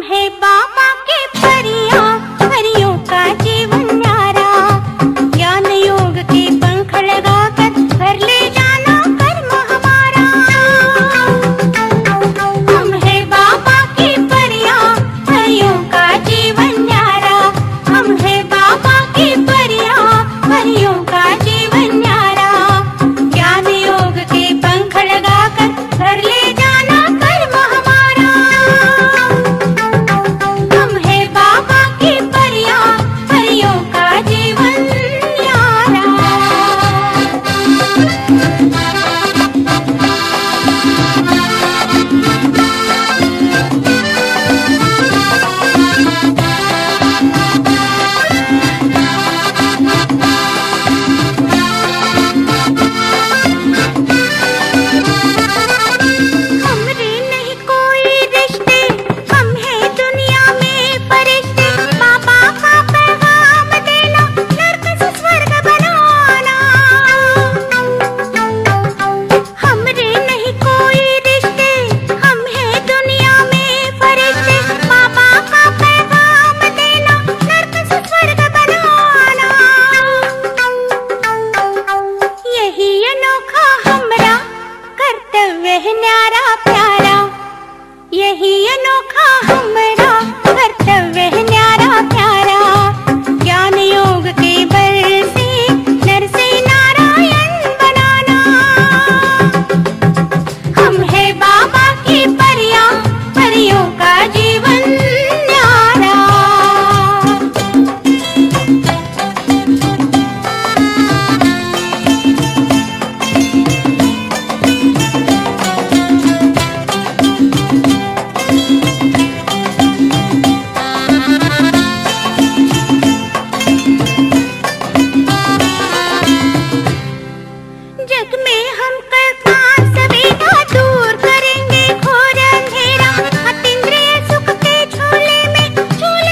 हम है बाबा यह न्यारा प्यारा यही अनोखा हमरा कर्तव्य। हम कर का बेटो दूर करेंगे। घोरा घेरा सुख के झले में झूल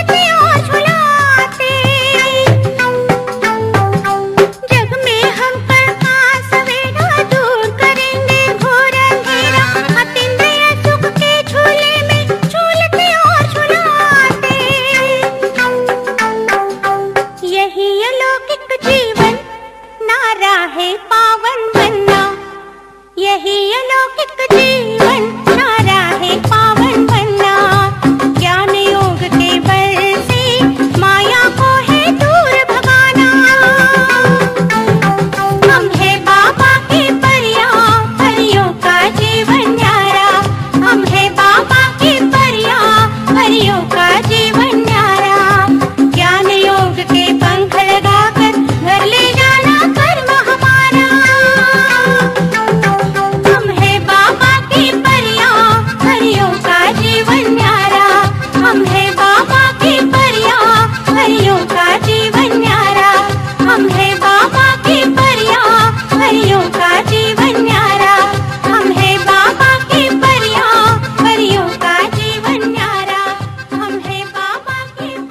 जग में हम कल बेटा दूर करेंगे। घोरा घेरा मतिन्री सुख के झूले में झूल झुला यही अलौकिक जीवन नारा है पावन मन्ना। यही अलौकिक जीवन।